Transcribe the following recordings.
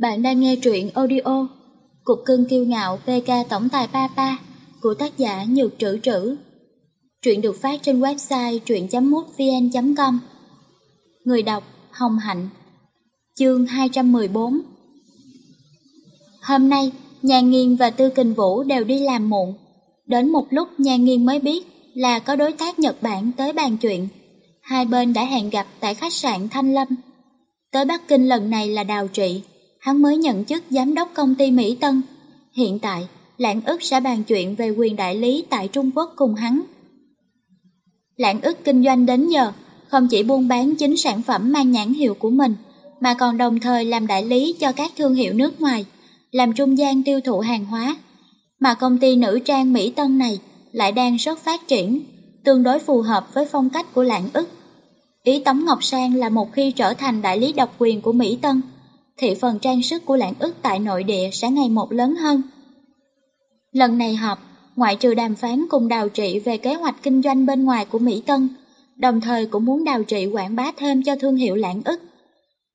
Bạn đang nghe truyện audio Cục cưng kiêu ngạo VK Tổng tài Papa của tác giả Nhược Trữ Trữ. Truyện được phát trên website truyện.mútvn.com Người đọc Hồng Hạnh Chương 214 Hôm nay, Nhà Nghiên và Tư Kình Vũ đều đi làm muộn. Đến một lúc Nhà Nghiên mới biết là có đối tác Nhật Bản tới bàn chuyện. Hai bên đã hẹn gặp tại khách sạn Thanh Lâm. Tới Bắc Kinh lần này là Đào Trị, hắn mới nhận chức giám đốc công ty Mỹ Tân. Hiện tại, Lãng ức sẽ bàn chuyện về quyền đại lý tại Trung Quốc cùng hắn. Lãng ức kinh doanh đến giờ, không chỉ buôn bán chính sản phẩm mang nhãn hiệu của mình, mà còn đồng thời làm đại lý cho các thương hiệu nước ngoài, làm trung gian tiêu thụ hàng hóa. Mà công ty nữ trang Mỹ Tân này lại đang rất phát triển, tương đối phù hợp với phong cách của lãng ức. Ý Tống Ngọc Sang là một khi trở thành đại lý độc quyền của Mỹ Tân, thị phần trang sức của lãng ức tại nội địa sẽ ngày một lớn hơn. Lần này họp, ngoại trừ đàm phán cùng đào trị về kế hoạch kinh doanh bên ngoài của Mỹ Tân, đồng thời cũng muốn đào trị quảng bá thêm cho thương hiệu lãng ức.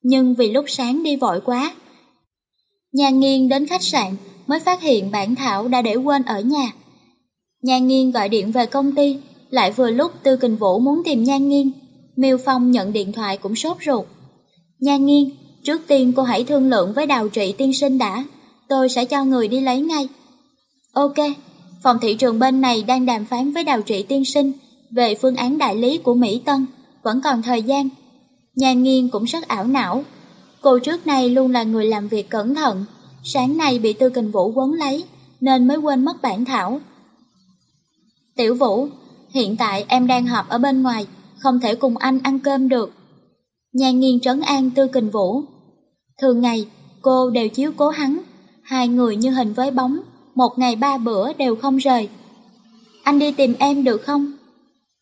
Nhưng vì lúc sáng đi vội quá, nhà nghiên đến khách sạn mới phát hiện bản thảo đã để quên ở nhà. Nhà nghiên gọi điện về công ty, lại vừa lúc Tư Kình Vũ muốn tìm Nhan Nghiên. Miêu Phong nhận điện thoại cũng sốt ruột. Nhan Nghiên, trước tiên cô hãy thương lượng với đào trị tiên sinh đã, tôi sẽ cho người đi lấy ngay. Ok, phòng thị trường bên này đang đàm phán với đào trị tiên sinh về phương án đại lý của Mỹ Tân, vẫn còn thời gian. Nhan Nghiên cũng rất ảo não. Cô trước nay luôn là người làm việc cẩn thận, sáng nay bị Tư Kình Vũ quấn lấy, nên mới quên mất bản thảo. Tiểu Vũ, hiện tại em đang họp ở bên ngoài, không thể cùng anh ăn cơm được. Nhan nghiên trấn an Tư Kình Vũ. Thường ngày, cô đều chiếu cố hắn, hai người như hình với bóng, một ngày ba bữa đều không rời. Anh đi tìm em được không?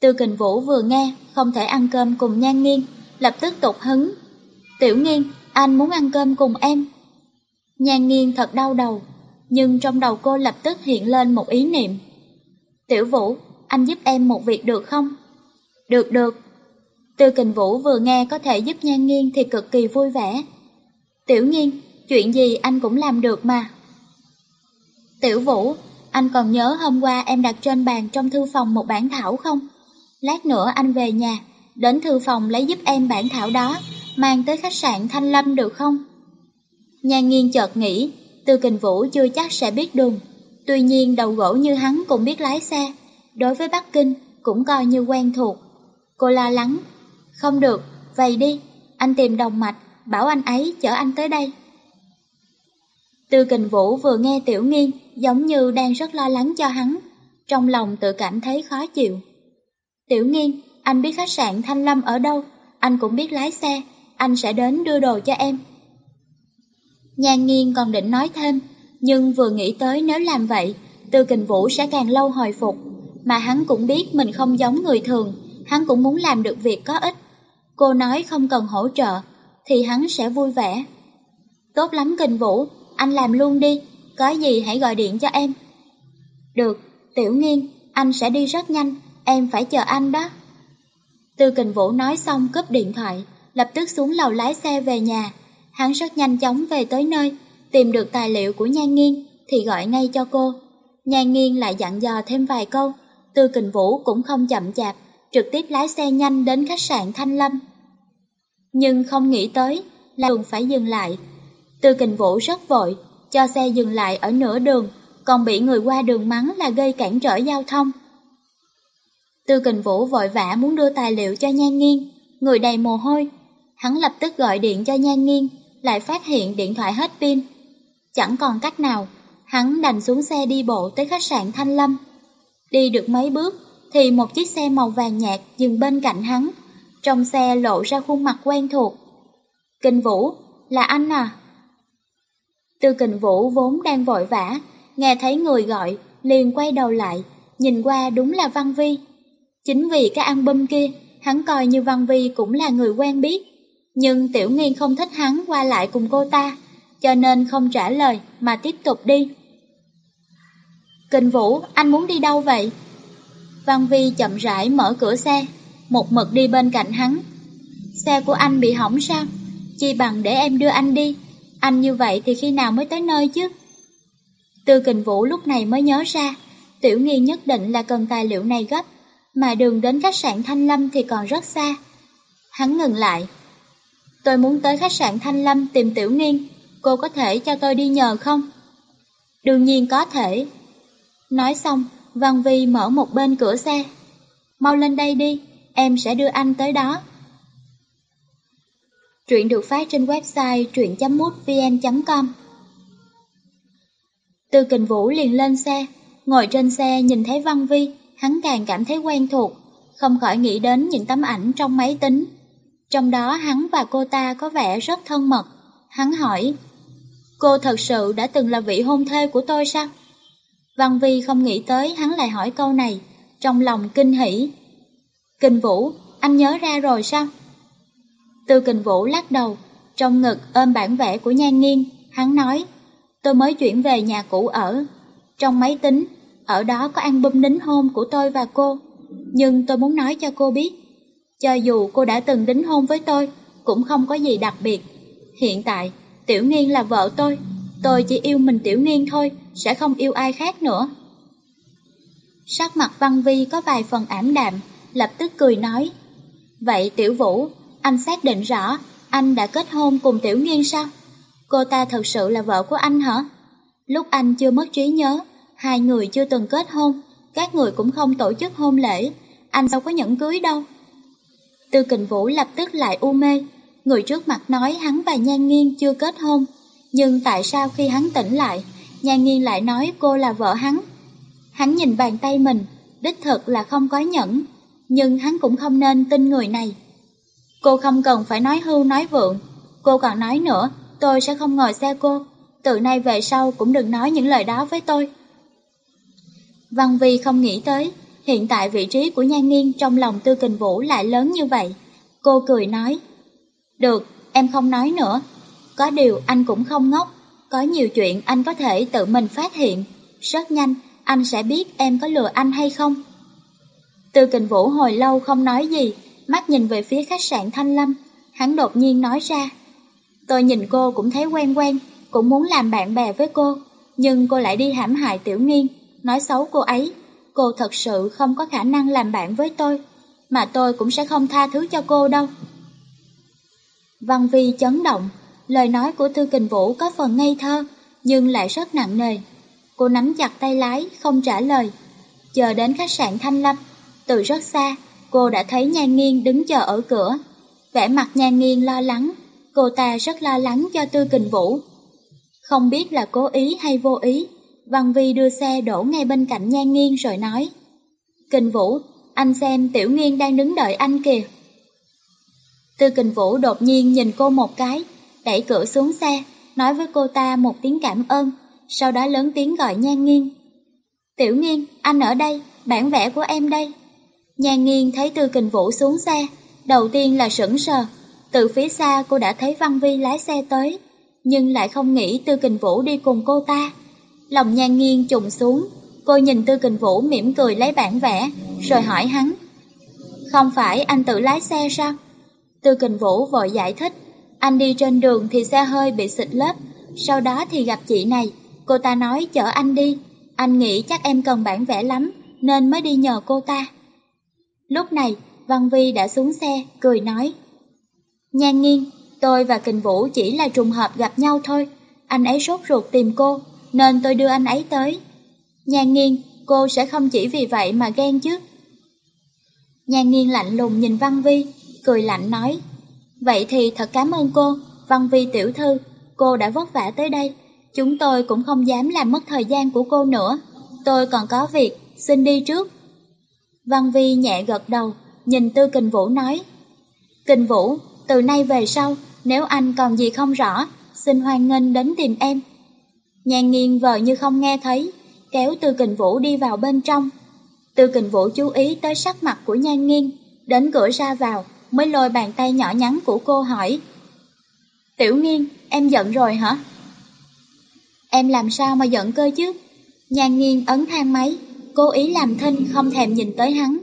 Tư Kình Vũ vừa nghe không thể ăn cơm cùng Nhan nghiên, lập tức tục hứng. Tiểu nghiên, anh muốn ăn cơm cùng em. Nhan nghiên thật đau đầu, nhưng trong đầu cô lập tức hiện lên một ý niệm. Tiểu Vũ, anh giúp em một việc được không? Được được. Tư Kình Vũ vừa nghe có thể giúp Nhan Nghiên thì cực kỳ vui vẻ. Tiểu Nghiên, chuyện gì anh cũng làm được mà. Tiểu Vũ, anh còn nhớ hôm qua em đặt trên bàn trong thư phòng một bản thảo không? Lát nữa anh về nhà, đến thư phòng lấy giúp em bản thảo đó, mang tới khách sạn Thanh Lâm được không? Nhan Nghiên chợt nghĩ, Tư Kình Vũ chưa chắc sẽ biết đường. Tuy nhiên đầu gỗ như hắn cũng biết lái xe, đối với Bắc Kinh cũng coi như quen thuộc. Cô lo lắng, không được, vậy đi, anh tìm đồng mạch, bảo anh ấy chở anh tới đây. Tư Kình Vũ vừa nghe Tiểu Nghiên giống như đang rất lo lắng cho hắn, trong lòng tự cảm thấy khó chịu. Tiểu Nghiên, anh biết khách sạn Thanh Lâm ở đâu, anh cũng biết lái xe, anh sẽ đến đưa đồ cho em. Nhan Nghiên còn định nói thêm, nhưng vừa nghĩ tới nếu làm vậy, Tư Kình Vũ sẽ càng lâu hồi phục, mà hắn cũng biết mình không giống người thường, hắn cũng muốn làm được việc có ích. Cô nói không cần hỗ trợ, thì hắn sẽ vui vẻ. Tốt lắm Kình Vũ, anh làm luôn đi, có gì hãy gọi điện cho em. Được, Tiểu Nghiên, anh sẽ đi rất nhanh, em phải chờ anh đó. Tư Kình Vũ nói xong cướp điện thoại, lập tức xuống lầu lái xe về nhà. Hắn rất nhanh chóng về tới nơi, tìm được tài liệu của Nhan Nghiên thì gọi ngay cho cô. Nhan Nghiên lại dặn dò thêm vài câu, Tư Kình Vũ cũng không chậm chạp, trực tiếp lái xe nhanh đến khách sạn Thanh Lâm. Nhưng không nghĩ tới là đường phải dừng lại. Tư Kình Vũ rất vội, cho xe dừng lại ở nửa đường, còn bị người qua đường mắng là gây cản trở giao thông. Tư Kình Vũ vội vã muốn đưa tài liệu cho Nhan Nghiên, người đầy mồ hôi. Hắn lập tức gọi điện cho Nhan Nghiên, lại phát hiện điện thoại hết pin. Chẳng còn cách nào, hắn đành xuống xe đi bộ tới khách sạn Thanh Lâm. Đi được mấy bước, thì một chiếc xe màu vàng nhạt dừng bên cạnh hắn. Trong xe lộ ra khuôn mặt quen thuộc. kình Vũ, là anh à? Tư Kình Vũ vốn đang vội vã, nghe thấy người gọi, liền quay đầu lại, nhìn qua đúng là Văn Vi. Chính vì cái album kia, hắn coi như Văn Vi cũng là người quen biết. Nhưng Tiểu Nghiên không thích hắn qua lại cùng cô ta, cho nên không trả lời mà tiếp tục đi. Kình Vũ, anh muốn đi đâu vậy? Văn Vi chậm rãi mở cửa xe, một mực đi bên cạnh hắn. Xe của anh bị hỏng sao? Chi bằng để em đưa anh đi, Anh như vậy thì khi nào mới tới nơi chứ? Tư kình vũ lúc này mới nhớ ra, tiểu nghi nhất định là cần tài liệu này gấp, mà đường đến khách sạn Thanh Lâm thì còn rất xa. Hắn ngừng lại. Tôi muốn tới khách sạn Thanh Lâm tìm tiểu nghiên, cô có thể cho tôi đi nhờ không? Đương nhiên có thể. Nói xong, Văn Vi mở một bên cửa xe. Mau lên đây đi, em sẽ đưa anh tới đó. Truyện được phát trên website truyện.mútvn.com Từ kình vũ liền lên xe, ngồi trên xe nhìn thấy Văn Vi, hắn càng cảm thấy quen thuộc, không khỏi nghĩ đến những tấm ảnh trong máy tính. Trong đó hắn và cô ta có vẻ rất thân mật. Hắn hỏi, cô thật sự đã từng là vị hôn thê của tôi sao? Văn Vi không nghĩ tới hắn lại hỏi câu này, trong lòng kinh hỉ. Kình Vũ, anh nhớ ra rồi sao? Tư Kình Vũ lắc đầu, trong ngực ôm bản vẽ của Nhan Nghiên, hắn nói, tôi mới chuyển về nhà cũ ở. Trong máy tính, ở đó có album đính hôn của tôi và cô, nhưng tôi muốn nói cho cô biết, cho dù cô đã từng đính hôn với tôi, cũng không có gì đặc biệt. Hiện tại, Tiểu Nghiên là vợ tôi, tôi chỉ yêu mình Tiểu Nghiên thôi, sẽ không yêu ai khác nữa. Sắc mặt Văn Vi có vài phần ảm đạm, lập tức cười nói. Vậy Tiểu Vũ, anh xác định rõ anh đã kết hôn cùng Tiểu Nghiên sao? Cô ta thật sự là vợ của anh hả? Lúc anh chưa mất trí nhớ, hai người chưa từng kết hôn, các người cũng không tổ chức hôn lễ, anh đâu có nhẫn cưới đâu. Tư Kình Vũ lập tức lại u mê, người trước mặt nói hắn và Nhan Nghiên chưa kết hôn, nhưng tại sao khi hắn tỉnh lại, Nhan Nghiên lại nói cô là vợ hắn? Hắn nhìn bàn tay mình, đích thực là không có nhẫn, nhưng hắn cũng không nên tin người này. Cô không cần phải nói hưu nói vượng, cô còn nói nữa, tôi sẽ không ngồi xe cô, từ nay về sau cũng đừng nói những lời đó với tôi. Văn Vi không nghĩ tới, hiện tại vị trí của Nhan Nghiên trong lòng Tư Kình Vũ lại lớn như vậy. Cô cười nói, được, em không nói nữa, có điều anh cũng không ngốc, có nhiều chuyện anh có thể tự mình phát hiện, rất nhanh anh sẽ biết em có lừa anh hay không. Tư kình vũ hồi lâu không nói gì, mắt nhìn về phía khách sạn Thanh Lâm, hắn đột nhiên nói ra. Tôi nhìn cô cũng thấy quen quen, cũng muốn làm bạn bè với cô, nhưng cô lại đi hãm hại tiểu nghiên, nói xấu cô ấy. Cô thật sự không có khả năng làm bạn với tôi, mà tôi cũng sẽ không tha thứ cho cô đâu. Văn Vi chấn động, lời nói của Tư Kình Vũ có phần ngây thơ, nhưng lại rất nặng nề. Cô nắm chặt tay lái, không trả lời. Chờ đến khách sạn Thanh Lâm, từ rất xa, cô đã thấy Nhan Nghiên đứng chờ ở cửa. Vẻ mặt Nhan Nghiên lo lắng, cô ta rất lo lắng cho Tư Kình Vũ. Không biết là cố ý hay vô ý, Văn Vi đưa xe đổ ngay bên cạnh Nhan Nghiên rồi nói. Kình Vũ, anh xem Tiểu Nghiên đang đứng đợi anh kìa. Tư Kình Vũ đột nhiên nhìn cô một cái, đẩy cửa xuống xe, nói với cô ta một tiếng cảm ơn, sau đó lớn tiếng gọi Nhan Nghiên. Tiểu Nghiên, anh ở đây, bản vẽ của em đây. Nhan nghiêng thấy Tư Kình Vũ xuống xe, đầu tiên là sững sờ, từ phía xa cô đã thấy Văn Vi lái xe tới, nhưng lại không nghĩ Tư Kình Vũ đi cùng cô ta. Lòng Nhan nghiêng trùng xuống, cô nhìn Tư Kình Vũ mỉm cười lấy bản vẽ, rồi hỏi hắn. Không phải anh tự lái xe sao? Tư Kình Vũ vội giải thích, anh đi trên đường thì xe hơi bị xịt lớp, sau đó thì gặp chị này, cô ta nói chở anh đi, anh nghĩ chắc em cần bản vẽ lắm, nên mới đi nhờ cô ta. Lúc này, Văn Vi đã xuống xe, cười nói. Nhan nghiêng, tôi và Kình Vũ chỉ là trùng hợp gặp nhau thôi, anh ấy sốt ruột tìm cô, nên tôi đưa anh ấy tới. Nhan nghiêng, cô sẽ không chỉ vì vậy mà ghen chứ. Nhan nghiêng lạnh lùng nhìn Văn Vi, cười lạnh nói. Vậy thì thật cảm ơn cô, Văn Vi tiểu thư, cô đã vất vả tới đây. Chúng tôi cũng không dám làm mất thời gian của cô nữa. Tôi còn có việc, xin đi trước. Văn Vi nhẹ gật đầu, nhìn Tư Kình Vũ nói. Kình Vũ, từ nay về sau, nếu anh còn gì không rõ, xin hoan nghênh đến tìm em. Nhan nghiêng vờ như không nghe thấy, kéo Tư Kình Vũ đi vào bên trong. Tư Kình Vũ chú ý tới sắc mặt của Nhan Nghiên, đến cửa ra vào, mới lôi bàn tay nhỏ nhắn của cô hỏi. Tiểu nghiên, em giận rồi hả? Em làm sao mà giận cơ chứ? Nhan nghiên ấn thang máy, cố ý làm thinh không thèm nhìn tới hắn.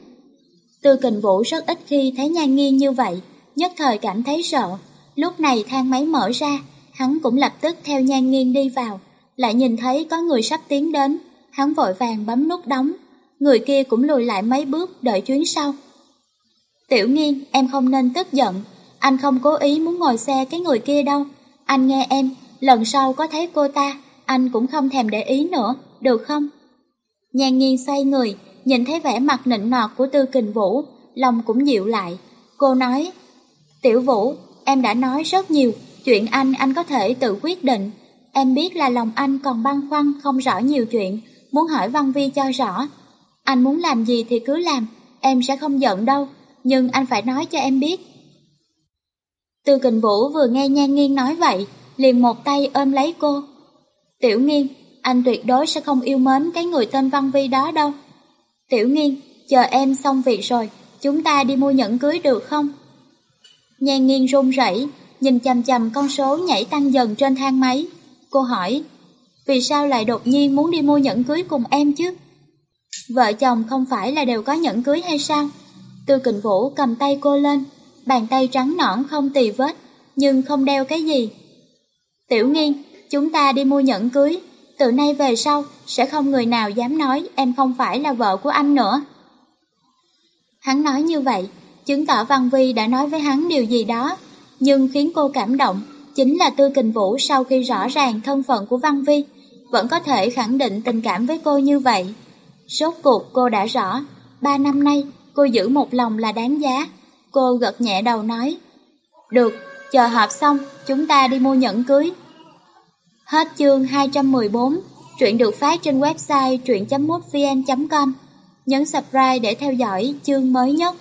Tư kình vũ rất ít khi thấy nhan nghi như vậy, nhất thời cảm thấy sợ. Lúc này thang máy mở ra, Hắn cũng lập tức theo nhan nghiêng đi vào, lại nhìn thấy có người sắp tiến đến, hắn vội vàng bấm nút đóng, người kia cũng lùi lại mấy bước đợi chuyến sau. Tiểu nghiên, em không nên tức giận, anh không cố ý muốn ngồi xe cái người kia đâu, anh nghe em, lần sau có thấy cô ta, anh cũng không thèm để ý nữa, được không? Nhan nghiêng xoay người, nhìn thấy vẻ mặt nịnh nọt của Tư Kình Vũ, lòng cũng dịu lại. Cô nói, Tiểu Vũ, em đã nói rất nhiều, chuyện anh anh có thể tự quyết định. Em biết là lòng anh còn băn khoăn không rõ nhiều chuyện, muốn hỏi Văn Vi cho rõ. Anh muốn làm gì thì cứ làm, em sẽ không giận đâu, nhưng anh phải nói cho em biết. Tư Kình Vũ vừa nghe Nhan Nghiên nói vậy, liền một tay ôm lấy cô. Tiểu Nghiên, anh tuyệt đối sẽ không yêu mến cái người tên Văn Vi đó đâu. Tiểu Nghiên, chờ em xong việc rồi, chúng ta đi mua nhẫn cưới được không? Nhan Nghiên run rẩy, nhìn chầm chầm con số nhảy tăng dần trên thang máy. Cô hỏi, vì sao lại đột nhiên muốn đi mua nhẫn cưới cùng em chứ? Vợ chồng không phải là đều có nhẫn cưới hay sao? Tư Kình Vũ cầm tay cô lên, bàn tay trắng nõn không tì vết, nhưng không đeo cái gì. Tiểu Nghiên, chúng ta đi mua nhẫn cưới, từ nay về sau sẽ không người nào dám nói em không phải là vợ của anh nữa. Hắn nói như vậy, chứng tỏ Văn Vi đã nói với hắn điều gì đó, nhưng khiến cô cảm động chính là Tư Kình Vũ sau khi rõ ràng thân phận của Văn Vi, vẫn có thể khẳng định tình cảm với cô như vậy. Rốt cuộc cô đã rõ, ba năm nay cô giữ một lòng là đáng giá. Cô gật nhẹ đầu nói, được, chờ họp xong, chúng ta đi mua nhẫn cưới. Hết chương 214, truyện được phát trên website truyện.mútvn.com. Nhấn subscribe để theo dõi chương mới nhất.